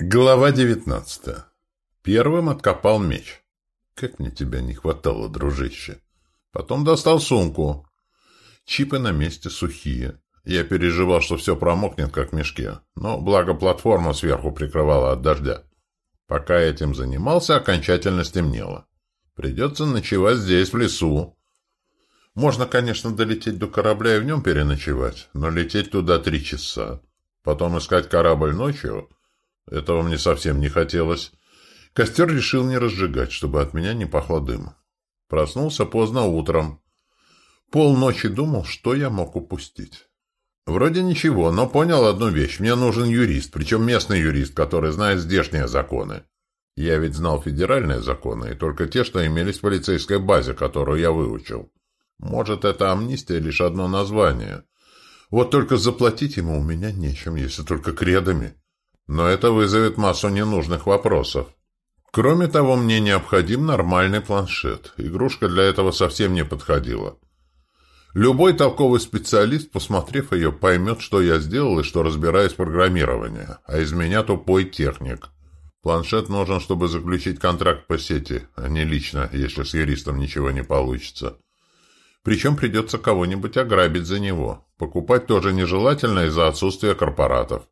Глава девятнадцатая. Первым откопал меч. Как мне тебя не хватало, дружище. Потом достал сумку. Чипы на месте сухие. Я переживал, что все промокнет, как в мешке. Но благо платформа сверху прикрывала от дождя. Пока этим занимался, окончательно стемнело. Придется ночевать здесь, в лесу. Можно, конечно, долететь до корабля и в нем переночевать, но лететь туда три часа. Потом искать корабль ночью этого мне совсем не хотелось. Костер решил не разжигать, чтобы от меня не пахло дымом. Проснулся поздно утром. Полночи думал, что я мог упустить. Вроде ничего, но понял одну вещь. Мне нужен юрист, причем местный юрист, который знает здешние законы. Я ведь знал федеральные законы, и только те, что имелись в полицейской базе, которую я выучил. Может, это амнистия лишь одно название. Вот только заплатить ему у меня нечем, если только кредами. Но это вызовет массу ненужных вопросов. Кроме того, мне необходим нормальный планшет. Игрушка для этого совсем не подходила. Любой толковый специалист, посмотрев ее, поймет, что я сделал и что разбираюсь в программировании, а из меня тупой техник. Планшет нужен, чтобы заключить контракт по сети, а не лично, если с юристом ничего не получится. Причем придется кого-нибудь ограбить за него. Покупать тоже нежелательно из-за отсутствия корпоратов.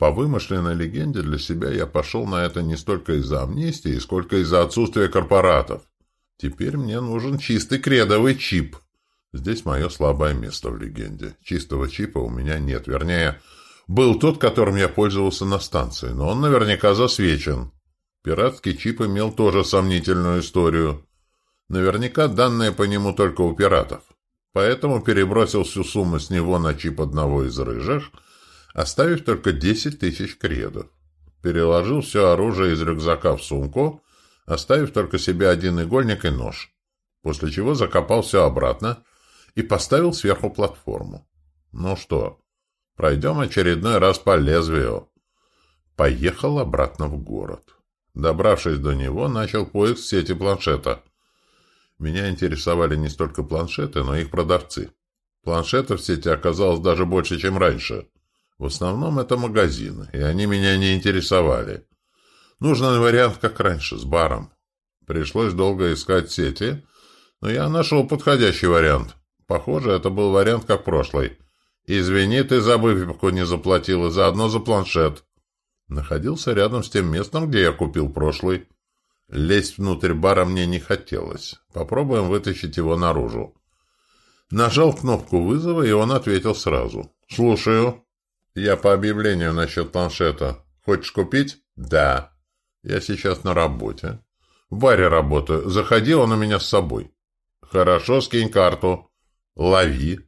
По вымышленной легенде для себя я пошел на это не столько из-за амнистии, сколько из-за отсутствия корпоратов. Теперь мне нужен чистый кредовый чип. Здесь мое слабое место в легенде. Чистого чипа у меня нет. Вернее, был тот, которым я пользовался на станции, но он наверняка засвечен. Пиратский чип имел тоже сомнительную историю. Наверняка данные по нему только у пиратов. Поэтому перебросил всю сумму с него на чип одного из рыжих – оставив только десять тысяч кредов. Переложил все оружие из рюкзака в сумку, оставив только себе один игольник и нож, после чего закопал все обратно и поставил сверху платформу. Ну что, пройдем очередной раз по лезвию. Поехал обратно в город. Добравшись до него, начал поиск сети планшета. Меня интересовали не столько планшеты, но их продавцы. Планшетов в сети оказалось даже больше, чем раньше – в основном это магазины, и они меня не интересовали. Нужный вариант, как раньше, с баром. Пришлось долго искать сети, но я нашел подходящий вариант. Похоже, это был вариант, как прошлый. «Извини, ты за выпивку не заплатил, и заодно за планшет». Находился рядом с тем местом, где я купил прошлый. Лезть внутрь бара мне не хотелось. Попробуем вытащить его наружу. Нажал кнопку вызова, и он ответил сразу. «Слушаю». «Я по объявлению насчет планшета. Хочешь купить?» «Да». «Я сейчас на работе». «В баре работаю. Заходи, он у меня с собой». «Хорошо, скинь карту». «Лови».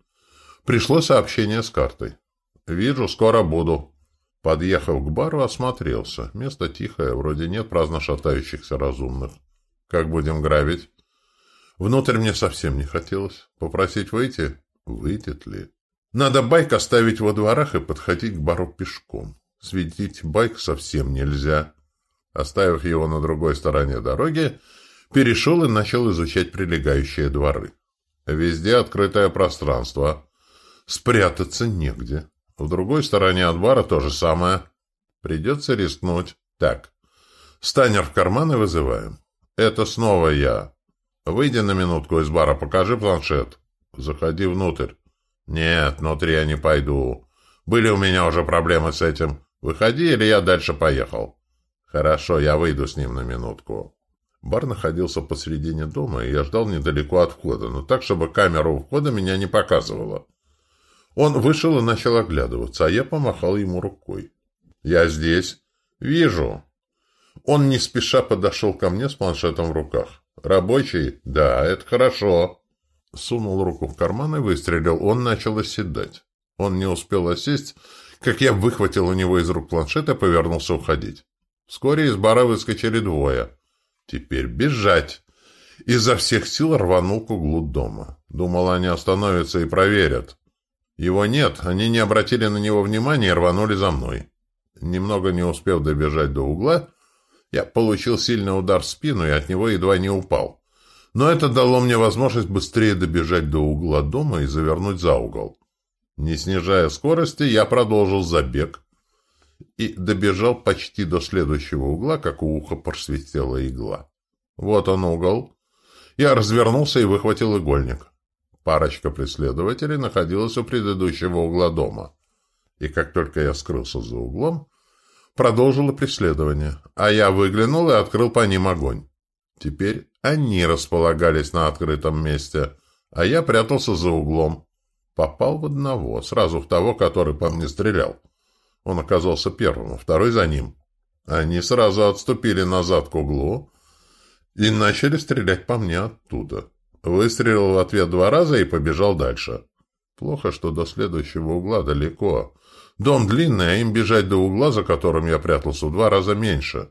Пришло сообщение с картой. «Вижу, скоро буду». Подъехав к бару, осмотрелся. Место тихое, вроде нет праздно шатающихся разумных. «Как будем грабить?» Внутрь мне совсем не хотелось. Попросить выйти? Выйдет ли? Надо байк оставить во дворах и подходить к бару пешком. Светить байк совсем нельзя. Оставив его на другой стороне дороги, перешел и начал изучать прилегающие дворы. Везде открытое пространство. Спрятаться негде. В другой стороне от бара то же самое. Придется рискнуть. Так, станер в карман и вызываем. Это снова я. Выйди на минутку из бара, покажи планшет. Заходи внутрь. «Нет, внутри я не пойду. Были у меня уже проблемы с этим. Выходи, или я дальше поехал». «Хорошо, я выйду с ним на минутку». Бар находился посредине дома, и я ждал недалеко от входа, но так, чтобы камера у входа меня не показывала. Он вышел и начал оглядываться, а я помахал ему рукой. «Я здесь. Вижу». Он не спеша подошел ко мне с планшетом в руках. «Рабочий? Да, это хорошо». Сунул руку в карман и выстрелил. Он начал оседать. Он не успел осесть, как я выхватил у него из рук планшет и повернулся уходить. Вскоре из бара выскочили двое. Теперь бежать. Изо всех сил рванул к углу дома. Думал, они остановятся и проверят. Его нет, они не обратили на него внимания и рванули за мной. Немного не успев добежать до угла, я получил сильный удар в спину и от него едва не упал но это дало мне возможность быстрее добежать до угла дома и завернуть за угол. Не снижая скорости, я продолжил забег и добежал почти до следующего угла, как у уха просветела игла. Вот он угол. Я развернулся и выхватил игольник. Парочка преследователей находилась у предыдущего угла дома. И как только я скрылся за углом, продолжило преследование, а я выглянул и открыл по ним огонь. Теперь они располагались на открытом месте, а я прятался за углом. Попал в одного, сразу в того, который по мне стрелял. Он оказался первым, а второй за ним. Они сразу отступили назад к углу и начали стрелять по мне оттуда. Выстрелил в ответ два раза и побежал дальше. Плохо, что до следующего угла далеко. Дом длинный, а им бежать до угла, за которым я прятался, в два раза меньше.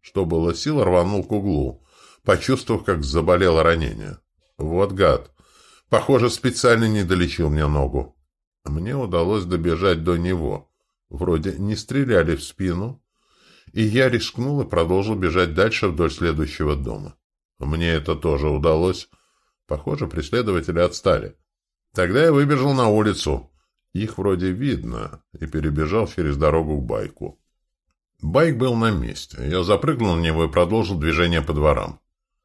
Что было сил, рванул к углу, почувствовав, как заболело ранение. Вот гад. Похоже, специально не долечил мне ногу. Мне удалось добежать до него. Вроде не стреляли в спину. И я рискнул и продолжил бежать дальше вдоль следующего дома. Мне это тоже удалось. Похоже, преследователи отстали. Тогда я выбежал на улицу. Их вроде видно, и перебежал через дорогу к байку. Байк был на месте. Я запрыгнул на него и продолжил движение по дворам.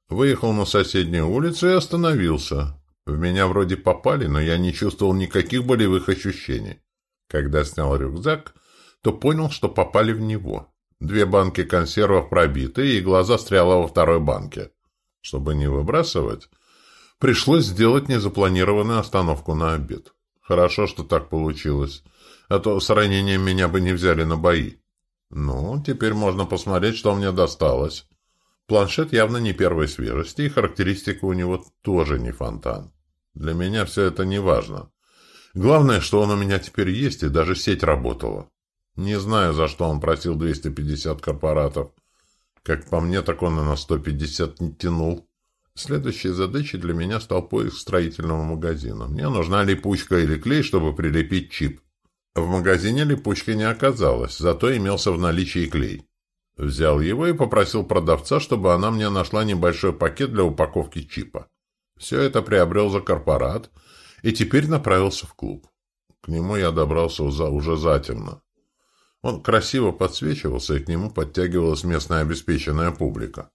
Выехал на соседнюю улицу и остановился. В меня вроде попали, но я не чувствовал никаких болевых ощущений. Когда снял рюкзак, то понял, что попали в него. Две банки консервов пробиты, и глаза застряла во второй банке. Чтобы не выбрасывать, пришлось сделать незапланированную остановку на обед. Хорошо, что так получилось, а то с ранением меня бы не взяли на бои. Ну, теперь можно посмотреть, что мне досталось. Планшет явно не первой свежести, и характеристика у него тоже не фонтан. Для меня все это не важно. Главное, что он у меня теперь есть, и даже сеть работала. Не знаю, за что он просил 250 корпоратов. Как по мне, так он и на 150 не тянул. Следующей задачей для меня стал поиск строительного магазина. Мне нужна липучка или клей, чтобы прилепить чип. В магазине липучки не оказалось, зато имелся в наличии клей. Взял его и попросил продавца, чтобы она мне нашла небольшой пакет для упаковки чипа. Все это приобрел за корпорат и теперь направился в клуб. К нему я добрался уже затемно. Он красиво подсвечивался, и к нему подтягивалась местная обеспеченная публика.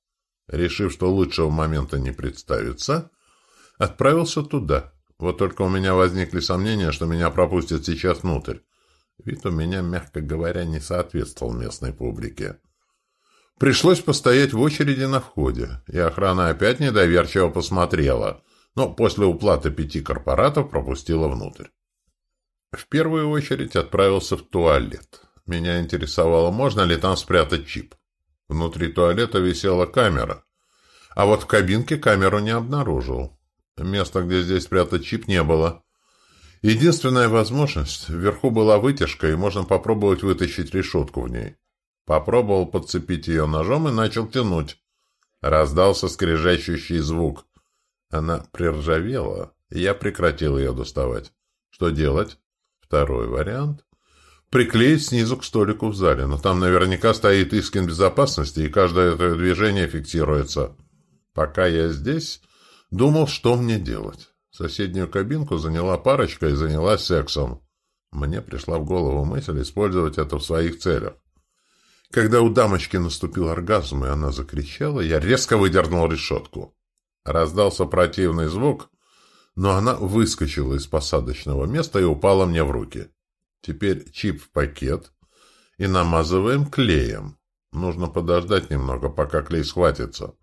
Решив, что лучшего момента не представится, отправился туда. Вот только у меня возникли сомнения, что меня пропустят сейчас внутрь. Вид у меня, мягко говоря, не соответствовал местной публике. Пришлось постоять в очереди на входе, и охрана опять недоверчиво посмотрела, но после уплаты пяти корпоратов пропустила внутрь. В первую очередь отправился в туалет. Меня интересовало, можно ли там спрятать чип. Внутри туалета висела камера, а вот в кабинке камеру не обнаружил. Места, где здесь спрятать чип, не было. Единственная возможность – вверху была вытяжка, и можно попробовать вытащить решетку в ней. Попробовал подцепить ее ножом и начал тянуть. Раздался скрежещущий звук. Она приржавела, и я прекратил ее доставать. Что делать? Второй вариант. Приклеить снизу к столику в зале, но там наверняка стоит искин безопасности, и каждое это движение фиксируется. Пока я здесь, думал, что мне делать. Соседнюю кабинку заняла парочка и занялась сексом. Мне пришла в голову мысль использовать это в своих целях. Когда у дамочки наступил оргазм, и она закричала, я резко выдернул решетку. Раздался противный звук, но она выскочила из посадочного места и упала мне в руки. Теперь чип в пакет и намазываем клеем. Нужно подождать немного, пока клей схватится.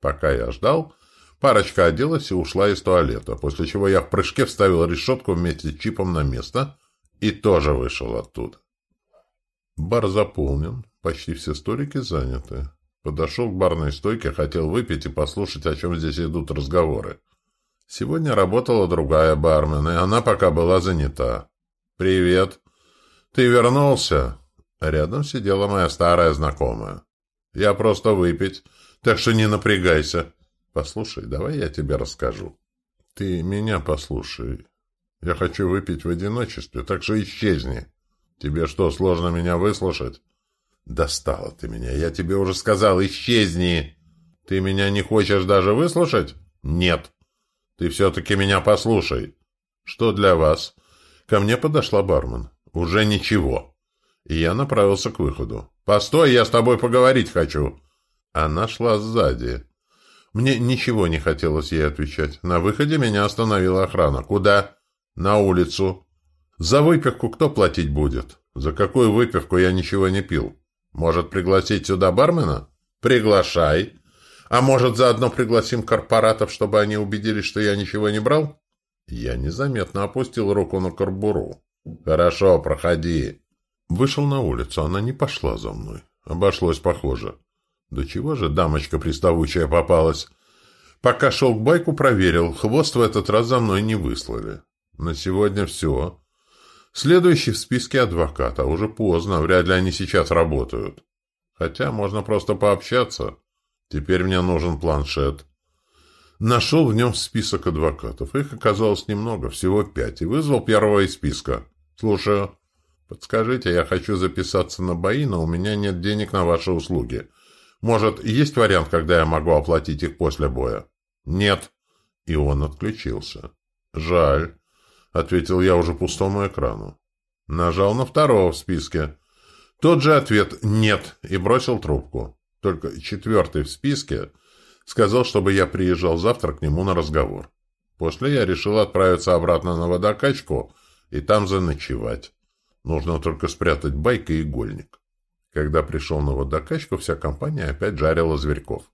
Пока я ждал, парочка оделась и ушла из туалета, после чего я в прыжке вставил решетку вместе с чипом на место и тоже вышел оттуда. Бар заполнен, почти все столики заняты. Подошел к барной стойке, хотел выпить и послушать, о чем здесь идут разговоры. Сегодня работала другая бармен, и она пока была занята. «Привет! Ты вернулся?» Рядом сидела моя старая знакомая. «Я просто выпить, так что не напрягайся. Послушай, давай я тебе расскажу. Ты меня послушай. Я хочу выпить в одиночестве, так что исчезни». Тебе что, сложно меня выслушать? Достала ты меня. Я тебе уже сказал, исчезни. Ты меня не хочешь даже выслушать? Нет. Ты все-таки меня послушай. Что для вас? Ко мне подошла бармен. Уже ничего. и я направился к выходу. «Постой, я с тобой поговорить хочу!» Она шла сзади. Мне ничего не хотелось ей отвечать. На выходе меня остановила охрана. «Куда?» «На улицу». «За выпивку кто платить будет?» «За какую выпивку я ничего не пил?» «Может, пригласить сюда бармена?» «Приглашай». «А может, заодно пригласим корпоратов, чтобы они убедились, что я ничего не брал?» Я незаметно опустил руку на карбуру. «Хорошо, проходи». Вышел на улицу, она не пошла за мной. Обошлось похоже. Да чего же дамочка приставучая попалась? Пока шел к байку, проверил. Хвост в этот раз за мной не выслали. На сегодня все. Следующий в списке адвокат, а уже поздно, вряд ли они сейчас работают. Хотя можно просто пообщаться. Теперь мне нужен планшет. Нашел в нем список адвокатов. Их оказалось немного, всего пять, и вызвал первого из списка. Слушаю. Подскажите, я хочу записаться на бои, но у меня нет денег на ваши услуги. Может, есть вариант, когда я могу оплатить их после боя? Нет. И он отключился. Жаль, ответил я уже пустому экрану. Нажал на второго в списке. Тот же ответ «нет» и бросил трубку. Только четвертый в списке сказал, чтобы я приезжал завтра к нему на разговор. После я решил отправиться обратно на водокачку и там заночевать. Нужно только спрятать байк и игольник. Когда пришел на водокачку, вся компания опять жарила зверьков.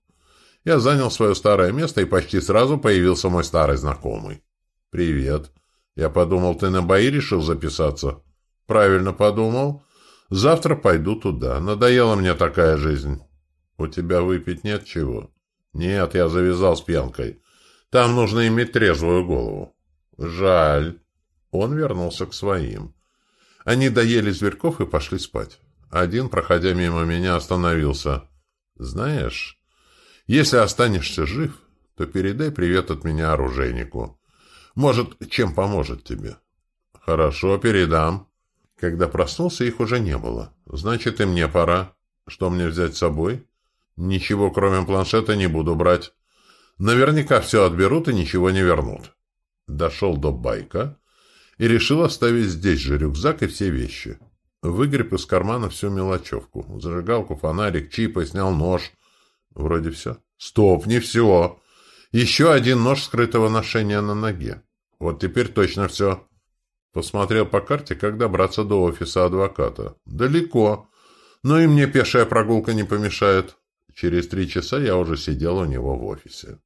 Я занял свое старое место, и почти сразу появился мой старый знакомый. «Привет. Я подумал, ты на бои решил записаться?» «Правильно подумал. Завтра пойду туда. Надоела мне такая жизнь». «У тебя выпить нет чего?» «Нет, я завязал с пьянкой. Там нужно иметь трезвую голову». «Жаль». Он вернулся к своим. Они доели зверьков и пошли спать. Один, проходя мимо меня, остановился. «Знаешь, если останешься жив, то передай привет от меня оружейнику. Может, чем поможет тебе?» «Хорошо, передам». Когда проснулся, их уже не было. «Значит, и мне пора. Что мне взять с собой?» «Ничего, кроме планшета, не буду брать. Наверняка все отберут и ничего не вернут». Дошел до байка и решил оставить здесь же рюкзак и все вещи. Выгреб из кармана всю мелочевку. Зажигалку, фонарик, чипы, снял нож. Вроде все. Стоп, не все. Еще один нож скрытого ношения на ноге. Вот теперь точно все. Посмотрел по карте, как добраться до офиса адвоката. Далеко. Но и мне пешая прогулка не помешает. Через три часа я уже сидел у него в офисе.